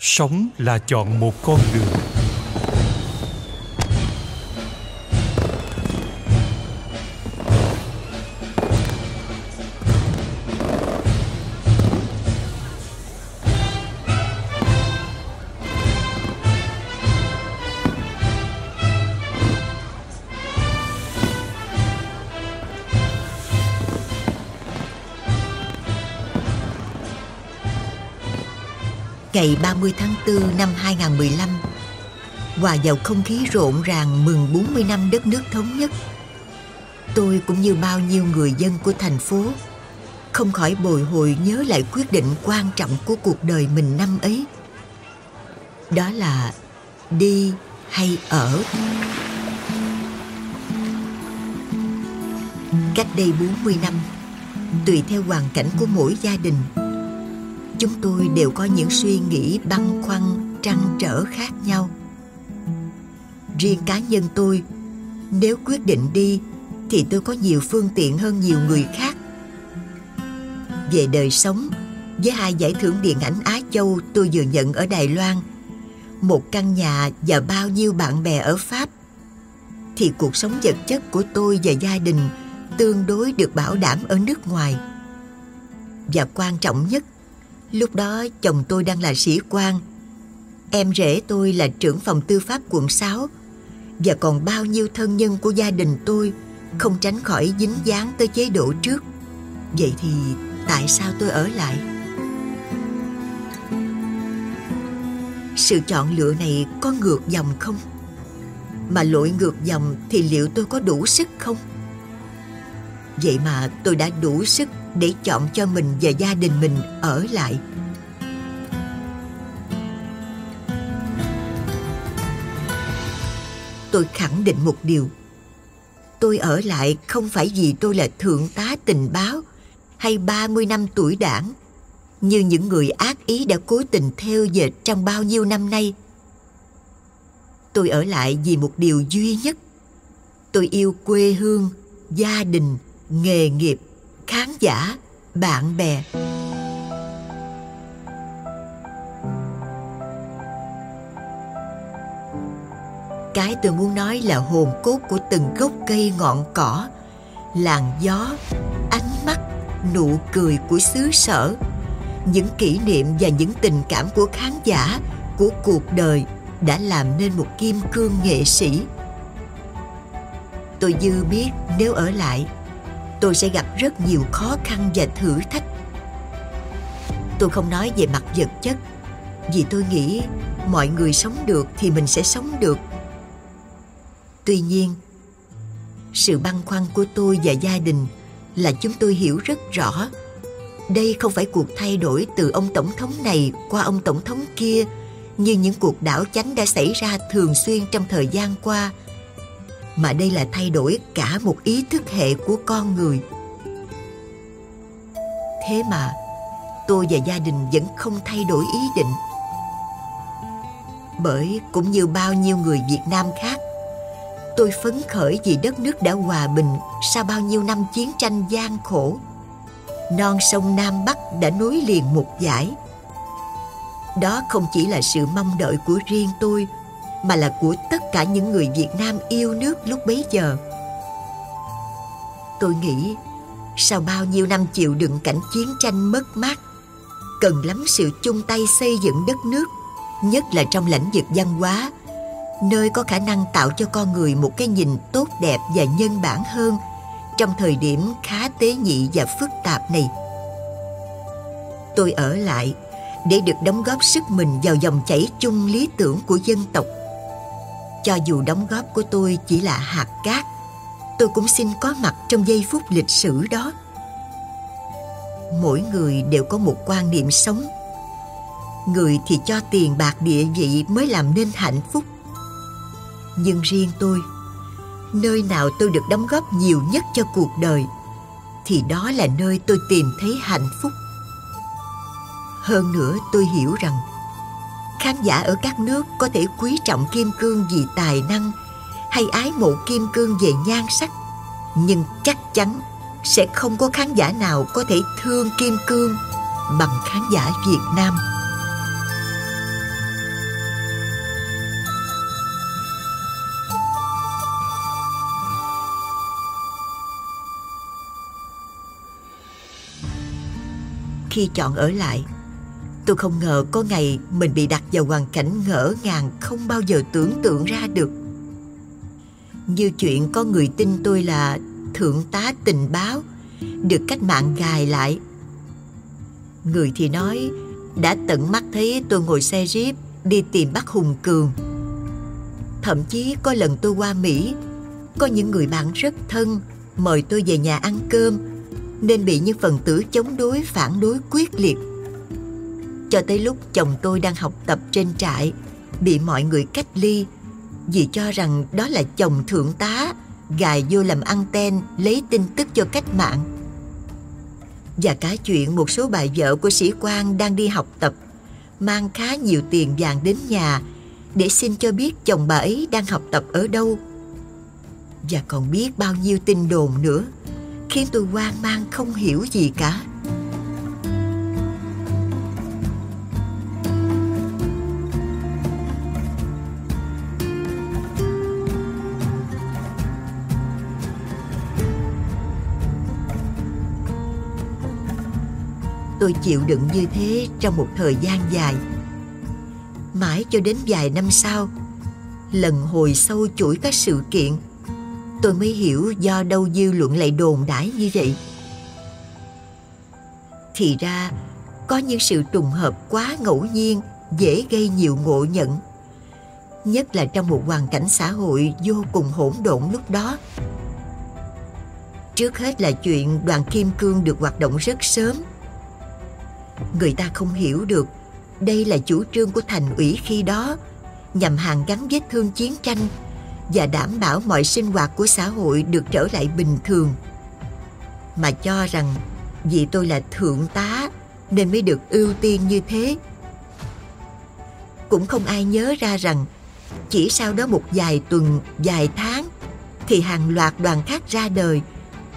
sống là chọn một con đường. Ngày 30 tháng 4 năm 2015 Hòa vào không khí rộn ràng mừng 40 năm đất nước thống nhất. Tôi cũng như bao nhiêu người dân của thành phố, Không khỏi bồi hồi nhớ lại quyết định quan trọng của cuộc đời mình năm ấy. Đó là đi hay ở. Cách đây 40 năm, Tùy theo hoàn cảnh của mỗi gia đình chúng tôi đều có những suy nghĩ băn khoăn, trăn trở khác nhau. Riêng cá nhân tôi, nếu quyết định đi, thì tôi có nhiều phương tiện hơn nhiều người khác. Về đời sống, với hai giải thưởng điện ảnh Á Châu tôi vừa nhận ở Đài Loan, một căn nhà và bao nhiêu bạn bè ở Pháp, thì cuộc sống vật chất của tôi và gia đình tương đối được bảo đảm ở nước ngoài. Và quan trọng nhất Lúc đó chồng tôi đang là sĩ quan Em rể tôi là trưởng phòng tư pháp quận 6 Và còn bao nhiêu thân nhân của gia đình tôi Không tránh khỏi dính dáng tới chế độ trước Vậy thì tại sao tôi ở lại? Sự chọn lựa này có ngược dòng không? Mà lội ngược dòng thì liệu tôi có đủ sức không? Vậy mà tôi đã đủ sức để chọn cho mình và gia đình mình ở lại tôi khẳng định một điều tôi ở lại không phải vì tôi là thượng tá tình báo hay 30 năm tuổi đảng như những người ác ý đã cố tình theo dệt trong bao nhiêu năm nay. Tôi ở lại vì một điều duy nhất. Tôi yêu quê hương, gia đình, nghề nghiệp khán giả, bạn bè. Cái tôi muốn nói là hồn cốt của từng gốc cây ngọn cỏ, làn gió, ánh mắt, nụ cười của xứ sở, những kỷ niệm và những tình cảm của khán giả của cuộc đời đã làm nên một kim cương nghệ sĩ. Tôi dư biết nếu ở lại tôi sẽ gặp rất nhiều khó khăn và thử thách. Tôi không nói về mặt vật chất, vì tôi nghĩ mọi người sống được thì mình sẽ sống được. Tuy nhiên, sự băn khoăn của tôi và gia đình là chúng tôi hiểu rất rõ. Đây không phải cuộc thay đổi từ ông tổng thống này qua ông tổng thống kia, như những cuộc đảo chánh đã xảy ra thường xuyên trong thời gian qua mà đây là thay đổi cả một ý thức hệ của con người. Thế mà, tôi và gia đình vẫn không thay đổi ý định. Bởi cũng như bao nhiêu người việt nam khác, tôi phấn khởi vì đất nước đã hòa bình sau bao nhiêu năm chiến tranh gian khổ. Non sông nam bắc đã nối liền một giải đó không chỉ là sự mong đợi của riêng tôi mà là của tất cả những người Việt Nam yêu nước lúc bấy giờ. Tôi nghĩ sau bao nhiêu năm chịu đựng cảnh chiến tranh mất mát, cần lắm sự chung tay xây dựng đất nước, nhất là trong lĩnh vực văn hóa, nơi có khả năng tạo cho con người một cái nhìn tốt đẹp và nhân bản hơn trong thời điểm khá tế nhị và phức tạp này. Tôi ở lại để được đóng góp sức mình vào dòng chảy chung lý tưởng của dân tộc cho dù đóng góp của tôi chỉ là hạt cát, tôi cũng xin có mặt trong giây phút lịch sử đó. Mỗi người đều có một quan niệm sống. Người thì cho tiền bạc địa vị mới làm nên hạnh phúc. Nhưng riêng tôi, nơi nào tôi được đóng góp nhiều nhất cho cuộc đời, thì đó là nơi tôi tìm thấy hạnh phúc. Hơn nữa, tôi hiểu rằng khán giả ở các nước có thể quý trọng kim cương vì tài năng hay ái mộ kim cương về nhan sắc, nhưng chắc chắn sẽ không có khán giả nào có thể thương kim cương bằng khán giả việt nam. Khi chọn ở lại Tôi không ngờ có ngày mình bị đặt vào hoàn cảnh ngỡ ngàng không bao giờ tưởng tượng ra được. Như chuyện có người tin tôi là thượng tá tình báo, được cách mạng gài lại. Người thì nói đã tận mắt thấy tôi ngồi xe jeep đi tìm bắt Hùng Cường. Thậm chí có lần tôi qua Mỹ, có những người bạn rất thân mời tôi về nhà ăn cơm nên bị những phần tử chống đối phản đối quyết liệt. Cho tới lúc chồng tôi đang học tập trên trại, bị mọi người cách ly vì cho rằng đó là chồng thượng tá gài vô làm anten lấy tin tức cho cách mạng. Và cả chuyện một số bà vợ của sĩ quan đang đi học tập mang khá nhiều tiền vàng đến nhà để xin cho biết chồng bà ấy đang học tập ở đâu. Và còn biết bao nhiêu tin đồn nữa khiến tôi hoang mang không hiểu gì cả. Tôi chịu đựng như thế trong một thời gian dài. Mãi cho đến vài năm sau, lần hồi sâu chuỗi các sự kiện, tôi mới hiểu do đâu dư luận lại đồn đãi như vậy. Thì ra, có những sự trùng hợp quá ngẫu nhiên, dễ gây nhiều ngộ nhận, nhất là trong một hoàn cảnh xã hội vô cùng hỗn độn lúc đó. Trước hết là chuyện đoàn kim cương được hoạt động rất sớm người ta không hiểu được. Đây là chủ trương của thành ủy khi đó nhằm hàn gắn vết thương chiến tranh và đảm bảo mọi sinh hoạt của xã hội được trở lại bình thường. Mà cho rằng vì tôi là thượng tá nên mới được ưu tiên như thế. Cũng không ai nhớ ra rằng chỉ sau đó một vài tuần vài tháng thì hàng loạt đoàn khác ra đời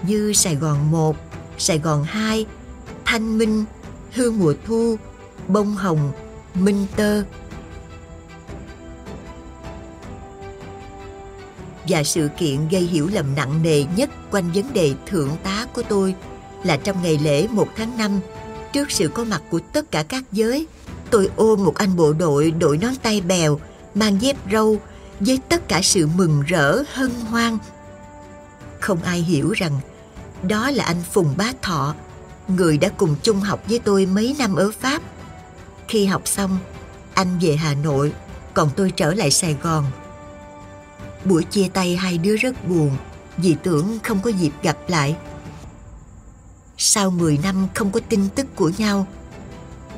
như Sài Gòn 1, Sài Gòn 2, Thanh Minh, hương mùa thu, bông hồng, minh tơ. Và sự kiện gây hiểu lầm nặng nề nhất quanh vấn đề thượng tá của tôi là trong ngày lễ 1 tháng 5, trước sự có mặt của tất cả các giới, tôi ôm một anh bộ đội đội nón tay bèo, mang dép râu với tất cả sự mừng rỡ hân hoan. Không ai hiểu rằng đó là anh Phùng Bá Thọ, người đã cùng chung học với tôi mấy năm ở Pháp. Khi học xong, anh về Hà Nội, còn tôi trở lại Sài Gòn. Buổi chia tay hai đứa rất buồn vì tưởng không có dịp gặp lại. Sau 10 năm không có tin tức của nhau,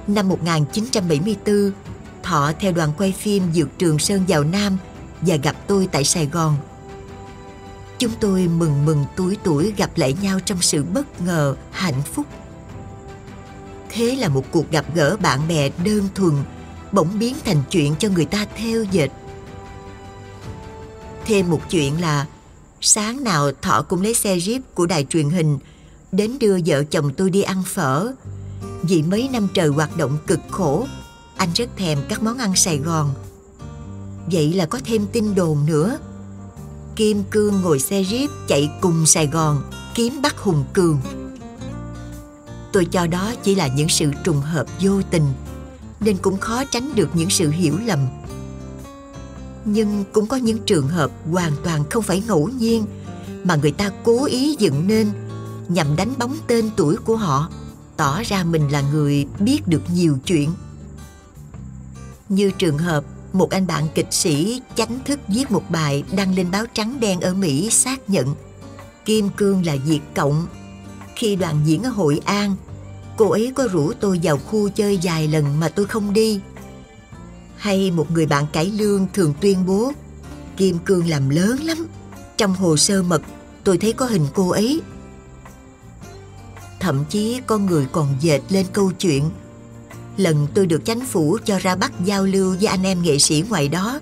năm 1974, Thọ theo đoàn quay phim Dược Trường Sơn vào Nam và gặp tôi tại Sài Gòn. Chúng tôi mừng mừng tuổi tuổi gặp lại nhau trong sự bất ngờ, hạnh phúc. Thế là một cuộc gặp gỡ bạn bè đơn thuần bỗng biến thành chuyện cho người ta theo dệt. Thêm một chuyện là sáng nào Thọ cũng lấy xe jeep của đài truyền hình đến đưa vợ chồng tôi đi ăn phở. Vì mấy năm trời hoạt động cực khổ, anh rất thèm các món ăn Sài Gòn. Vậy là có thêm tin đồn nữa. Kim Cương ngồi xe jeep chạy cùng Sài Gòn kiếm bắt Hùng Cường. Tôi cho đó chỉ là những sự trùng hợp vô tình nên cũng khó tránh được những sự hiểu lầm. Nhưng cũng có những trường hợp hoàn toàn không phải ngẫu nhiên mà người ta cố ý dựng nên nhằm đánh bóng tên tuổi của họ, tỏ ra mình là người biết được nhiều chuyện. Như trường hợp một anh bạn kịch sĩ chánh thức viết một bài đăng lên báo trắng đen ở Mỹ xác nhận Kim Cương là diệt Cộng. Khi đoàn diễn ở Hội An, cô ấy có rủ tôi vào khu chơi vài lần mà tôi không đi. Hay một người bạn cải lương thường tuyên bố Kim Cương làm lớn lắm. Trong hồ sơ mật tôi thấy có hình cô ấy. Thậm chí con người còn dệt lên câu chuyện lần tôi được chánh phủ cho ra bắt giao lưu với anh em nghệ sĩ ngoài đó.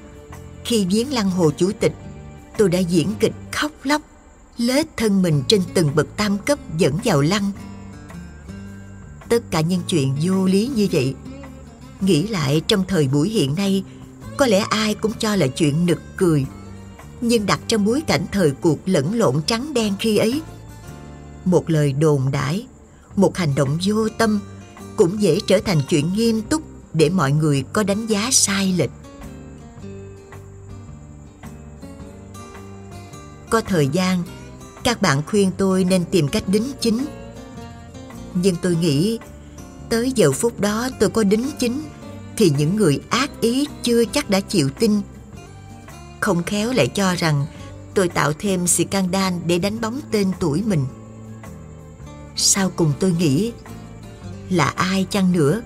Khi viếng lăng hồ chủ tịch, tôi đã diễn kịch khóc lóc, lết thân mình trên từng bậc tam cấp dẫn vào lăng. Tất cả những chuyện vô lý như vậy, nghĩ lại trong thời buổi hiện nay, có lẽ ai cũng cho là chuyện nực cười. Nhưng đặt trong bối cảnh thời cuộc lẫn lộn trắng đen khi ấy, một lời đồn đãi, một hành động vô tâm cũng dễ trở thành chuyện nghiêm túc để mọi người có đánh giá sai lệch. Có thời gian, các bạn khuyên tôi nên tìm cách đính chính. Nhưng tôi nghĩ, tới giờ phút đó tôi có đính chính thì những người ác ý chưa chắc đã chịu tin. Không khéo lại cho rằng tôi tạo thêm scandal để đánh bóng tên tuổi mình. Sau cùng tôi nghĩ là ai chăng nữa.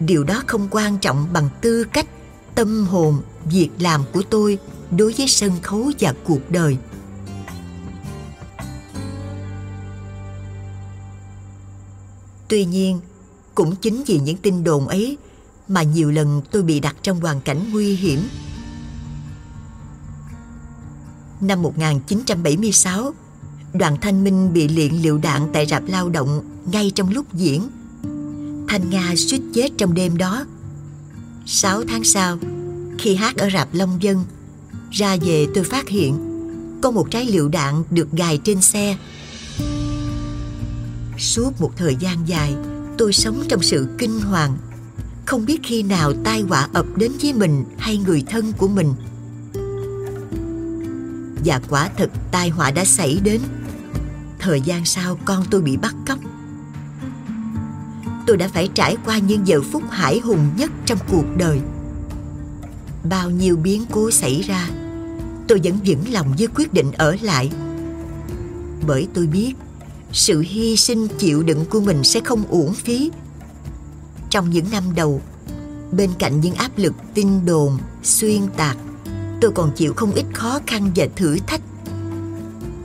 Điều đó không quan trọng bằng tư cách, tâm hồn, việc làm của tôi đối với sân khấu và cuộc đời. Tuy nhiên, cũng chính vì những tin đồn ấy mà nhiều lần tôi bị đặt trong hoàn cảnh nguy hiểm. Năm 1976 đoàn thanh minh bị liện liệu đạn tại rạp lao động ngay trong lúc diễn thanh nga suýt chết trong đêm đó. Sáu tháng sau, khi hát ở rạp long dân, ra về tôi phát hiện có một trái lựu đạn được gài trên xe. Suốt một thời gian dài, tôi sống trong sự kinh hoàng, không biết khi nào tai họa ập đến với mình hay người thân của mình. Và quả thật tai họa đã xảy đến. Thời gian sau, con tôi bị bắt cóc tôi đã phải trải qua những giờ phút hải hùng nhất trong cuộc đời. Bao nhiêu biến cố xảy ra, tôi vẫn vững lòng với quyết định ở lại. Bởi tôi biết, sự hy sinh chịu đựng của mình sẽ không uổng phí. Trong những năm đầu, bên cạnh những áp lực tin đồn, xuyên tạc, tôi còn chịu không ít khó khăn và thử thách.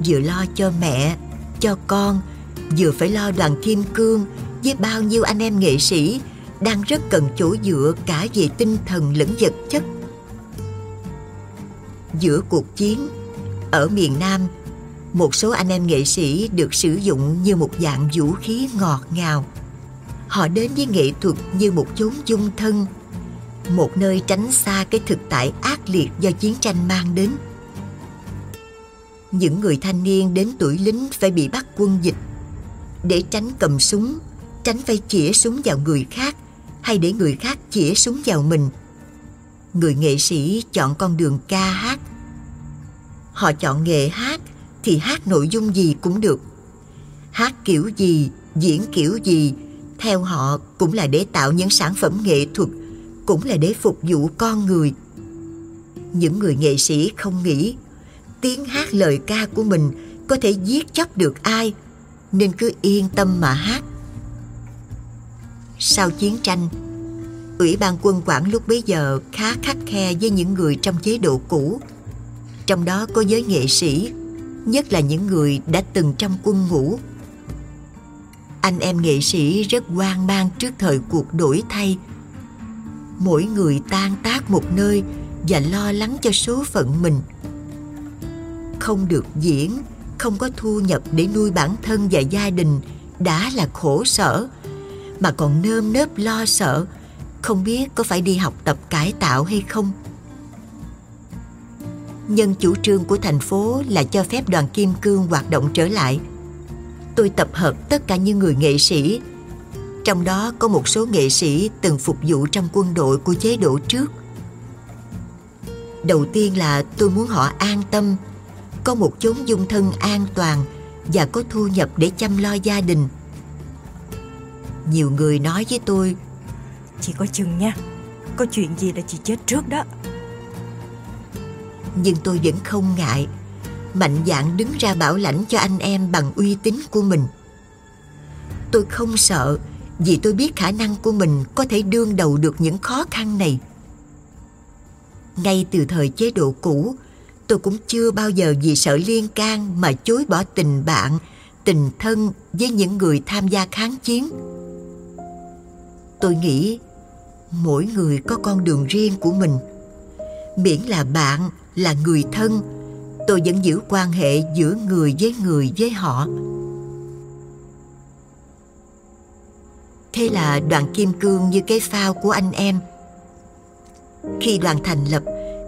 Vừa lo cho mẹ, cho con, vừa phải lo đoàn kim cương với bao nhiêu anh em nghệ sĩ đang rất cần chỗ dựa cả về tinh thần lẫn vật chất. Giữa cuộc chiến ở miền nam, một số anh em nghệ sĩ được sử dụng như một dạng vũ khí ngọt ngào. Họ đến với nghệ thuật như một chốn dung thân, một nơi tránh xa cái thực tại ác liệt do chiến tranh mang đến. Những người thanh niên đến tuổi lính phải bị bắt quân dịch để tránh cầm súng tránh phải chĩa súng vào người khác, hay để người khác chĩa súng vào mình. Người nghệ sĩ chọn con đường ca hát. Họ chọn nghệ hát thì hát nội dung gì cũng được. Hát kiểu gì, diễn kiểu gì, theo họ cũng là để tạo những sản phẩm nghệ thuật, cũng là để phục vụ con người. Những người nghệ sĩ không nghĩ tiếng hát lời ca của mình có thể giết chóc được ai, nên cứ yên tâm mà hát sau chiến tranh. Ủy ban quân quản lúc bấy giờ khá khắc khe với những người trong chế độ cũ. Trong đó có giới nghệ sĩ, nhất là những người đã từng trong quân ngũ. Anh em nghệ sĩ rất hoang mang trước thời cuộc đổi thay. Mỗi người tan tác một nơi và lo lắng cho số phận mình. Không được diễn, không có thu nhập để nuôi bản thân và gia đình đã là khổ sở mà còn nơm nớp lo sợ, không biết có phải đi học tập cải tạo hay không. Nhân chủ trương của thành phố là cho phép đoàn kim cương hoạt động trở lại. Tôi tập hợp tất cả những người nghệ sĩ. Trong đó có một số nghệ sĩ từng phục vụ trong quân đội của chế độ trước. Đầu tiên là tôi muốn họ an tâm, có một chốn dung thân an toàn và có thu nhập để chăm lo gia đình nhiều người nói với tôi, Chị có chừng nha, Có chuyện gì là chị chết trước đó. Nhưng tôi vẫn không ngại, mạnh dạn đứng ra bảo lãnh cho anh em bằng uy tín của mình. Tôi không sợ, vì tôi biết khả năng của mình có thể đương đầu được những khó khăn này. Ngay từ thời chế độ cũ, tôi cũng chưa bao giờ vì sợ liên can mà chối bỏ tình bạn, tình thân với những người tham gia kháng chiến tôi nghĩ mỗi người có con đường riêng của mình. Miễn là bạn là người thân, tôi vẫn giữ quan hệ giữa người với người với họ. Thế là đoàn kim cương như cái phao của anh em. Khi đoàn thành lập,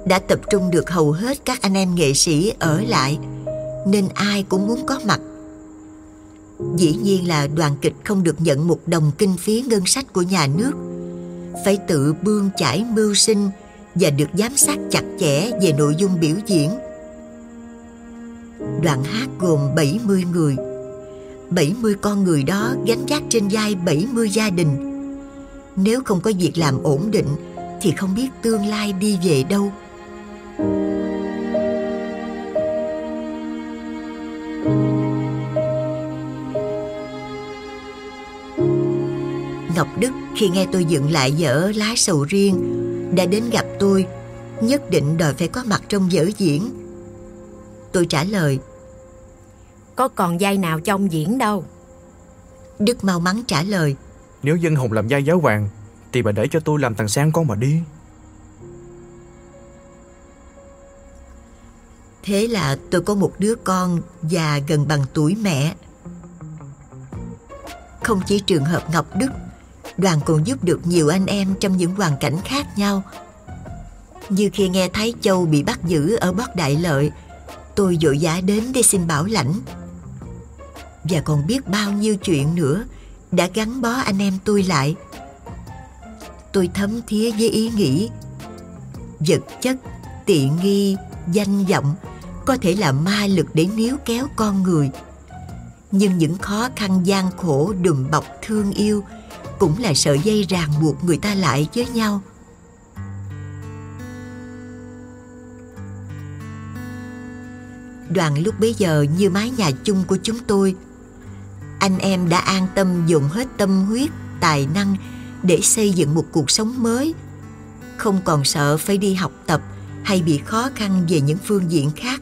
đã tập trung được hầu hết các anh em nghệ sĩ ở lại, nên ai cũng muốn có mặt. Dĩ nhiên là đoàn kịch không được nhận một đồng kinh phí ngân sách của nhà nước. Phải tự bươn chải mưu sinh Và được giám sát chặt chẽ về nội dung biểu diễn. Đoàn hát gồm 70 người. 70 con người đó gánh vác trên vai 70 gia đình. Nếu không có việc làm ổn định Thì không biết tương lai đi về đâu. Ngọc Đức khi nghe tôi dựng lại dở lá sầu riêng đã đến gặp tôi nhất định đòi phải có mặt trong dở diễn. Tôi trả lời Có còn vai nào trong diễn đâu. Đức mau mắn trả lời Nếu dân hùng làm vai giáo hoàng Thì bà để cho tôi làm thằng sang con mà đi. Thế là tôi có một đứa con già gần bằng tuổi mẹ. Không chỉ trường hợp Ngọc Đức Đoàn còn giúp được nhiều anh em trong những hoàn cảnh khác nhau. Như khi nghe thấy Châu bị bắt giữ ở Bắc Đại Lợi Tôi vội vã đến để xin bảo lãnh. Và còn biết bao nhiêu chuyện nữa Đã gắn bó anh em tôi lại. Tôi thấm thía với ý nghĩ Vật chất, tiện nghi, danh vọng Có thể là ma lực để níu kéo con người. Nhưng những khó khăn gian khổ đùm bọc thương yêu cũng là sợi dây ràng buộc người ta lại với nhau. Đoàn lúc bấy giờ như mái nhà chung của chúng tôi, anh em đã an tâm dùng hết tâm huyết, tài năng để xây dựng một cuộc sống mới. Không còn sợ phải đi học tập hay bị khó khăn về những phương diện khác.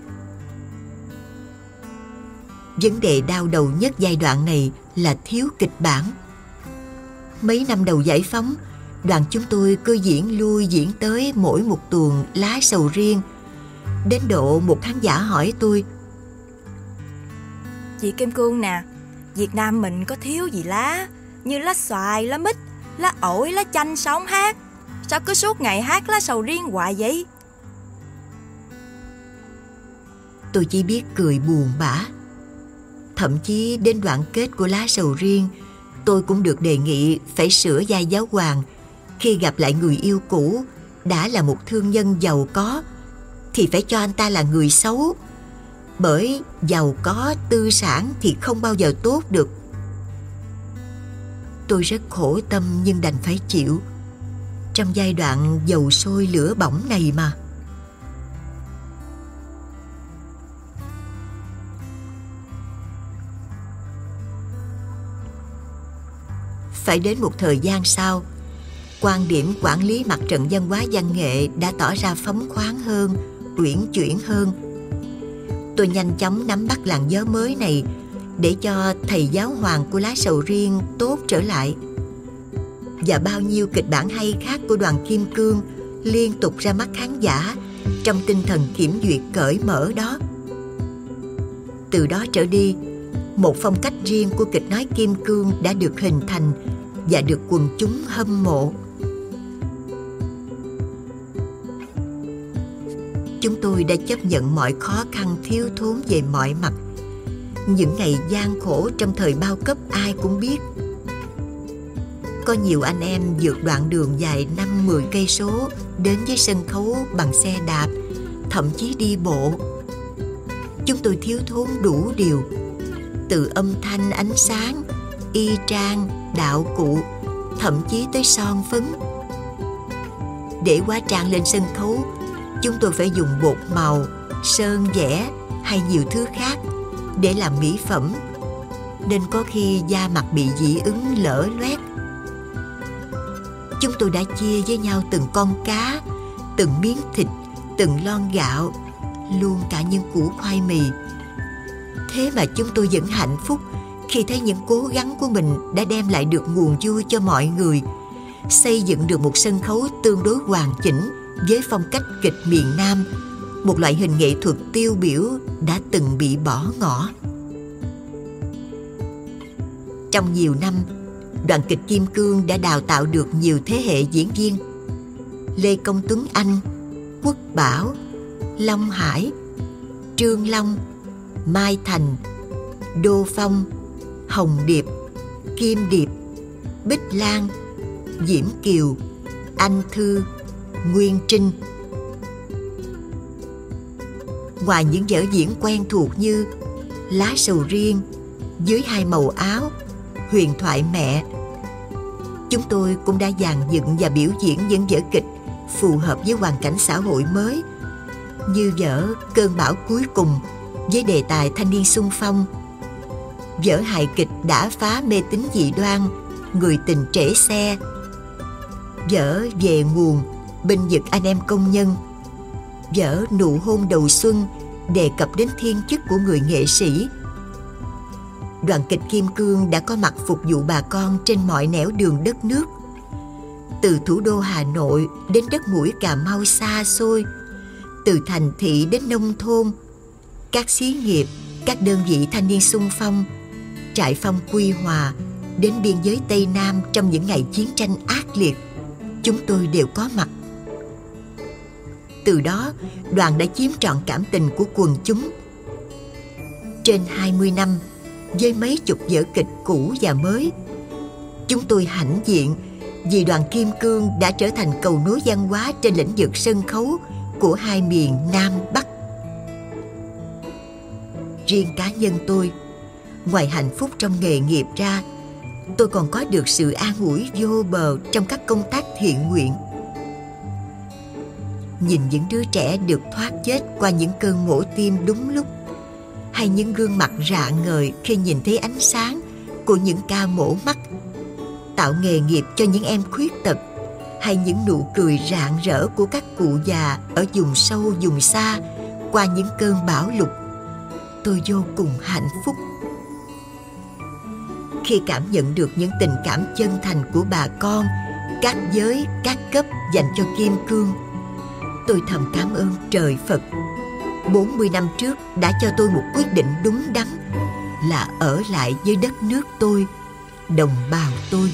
Vấn đề đau đầu nhất giai đoạn này là thiếu kịch bản mấy năm đầu giải phóng đoàn chúng tôi cứ diễn lui diễn tới mỗi một tuồng lá sầu riêng. Đến độ một khán giả hỏi tôi Chị Kim Cương nè Việt Nam mình có thiếu gì lá? Như lá xoài, lá mít, lá ổi, lá chanh sống hát? Sao cứ suốt ngày hát lá sầu riêng hoài vậy? Tôi chỉ biết cười buồn bã. Thậm chí đến đoạn kết của lá sầu riêng Tôi cũng được đề nghị phải sửa giai giáo hoàng. Khi gặp lại người yêu cũ, Đã là một thương nhân giàu có, thì phải cho anh ta là người xấu. Bởi giàu có, tư sản thì không bao giờ tốt được. Tôi rất khổ tâm nhưng đành phải chịu. Trong giai đoạn dầu sôi lửa bỏng này mà. Phải đến một thời gian sau. Quan điểm quản lý mặt trận văn hóa văn nghệ đã tỏ ra phóng khoáng hơn, uyển chuyển hơn. Tôi nhanh chóng nắm bắt làn gió mới này để cho thầy giáo hoàng của lá sầu riêng tốt trở lại. Và bao nhiêu kịch bản hay khác của đoàn kim cương liên tục ra mắt khán giả trong tinh thần kiểm duyệt cởi mở đó. Từ đó trở đi một phong cách riêng của kịch nói kim cương đã được hình thành và được quần chúng hâm mộ. Chúng tôi đã chấp nhận mọi khó khăn thiếu thốn về mọi mặt. Những ngày gian khổ trong thời bao cấp ai cũng biết. Có nhiều anh em vượt đoạn đường dài năm mười cây số đến với sân khấu bằng xe đạp, thậm chí đi bộ. Chúng tôi thiếu thốn đủ điều, từ âm thanh ánh sáng, y trang, đạo cụ, thậm chí tới son phấn. Để hóa trang lên sân khấu, chúng tôi phải dùng bột màu sơn vẽ hay nhiều thứ khác để làm mỹ phẩm nên có khi da mặt bị dị ứng lở loét chúng tôi đã chia với nhau từng con cá từng miếng thịt từng lon gạo luôn cả những củ khoai mì thế mà chúng tôi vẫn hạnh phúc khi thấy những cố gắng của mình đã đem lại được nguồn vui cho mọi người xây dựng được một sân khấu tương đối hoàn chỉnh với phong cách kịch miền Nam, một loại hình nghệ thuật tiêu biểu đã từng bị bỏ ngỏ. Trong nhiều năm, đoàn kịch Kim Cương đã đào tạo được nhiều thế hệ diễn viên. Lê Công Tuấn Anh, Quốc Bảo, Long Hải, Trương Long, Mai Thành, Đô Phong, Hồng Điệp, Kim Điệp, Bích Lan, Diễm Kiều, Anh Thư, Nguyên Trinh. Ngoài những vở diễn quen thuộc như Lá sầu riêng, Dưới hai màu áo, Huyền thoại mẹ, chúng tôi cũng đã dàn dựng và biểu diễn những vở kịch phù hợp với hoàn cảnh xã hội mới như vở Cơn bão cuối cùng với đề tài thanh niên sung phong. Vở hài kịch đã phá mê tín dị đoan, người tình trễ xe. Vở về nguồn binh vực anh em công nhân. Vở nụ hôn đầu xuân, đề cập đến thiên chức của người nghệ sĩ. Đoàn kịch kim cương đã có mặt phục vụ bà con trên mọi nẻo đường đất nước. Từ thủ đô hà nội đến đất mũi cà mau xa xôi, từ thành thị đến nông thôn các xí nghiệp, các đơn vị thanh niên sung phong, trại phong quy hòa đến biên giới tây nam trong những ngày chiến tranh ác liệt. Chúng tôi đều có mặt. Từ đó, đoàn đã chiếm trọn cảm tình của quần chúng. Trên 20 năm, với mấy chục vở kịch cũ và mới, chúng tôi hãnh diện vì đoàn kim cương đã trở thành cầu nối văn hóa trên lĩnh vực sân khấu của hai miền Nam Bắc. Riêng cá nhân tôi, ngoài hạnh phúc trong nghề nghiệp ra, tôi còn có được sự an ủi vô bờ trong các công tác thiện nguyện. Nhìn những đứa trẻ được thoát chết qua những cơn mổ tim đúng lúc, hay những gương mặt rạng ngời khi nhìn thấy ánh sáng của những ca mổ mắt, tạo nghề nghiệp cho những em khuyết tật hay những nụ cười rạng rỡ của các cụ già ở vùng sâu vùng xa qua những cơn bão lụt tôi vô cùng hạnh phúc. Khi cảm nhận được những tình cảm chân thành của bà con, các giới, các cấp dành cho kim cương, tôi thầm cảm ơn trời phật. 40 năm trước đã cho tôi một quyết định đúng đắn là ở lại với đất nước tôi, đồng bào tôi.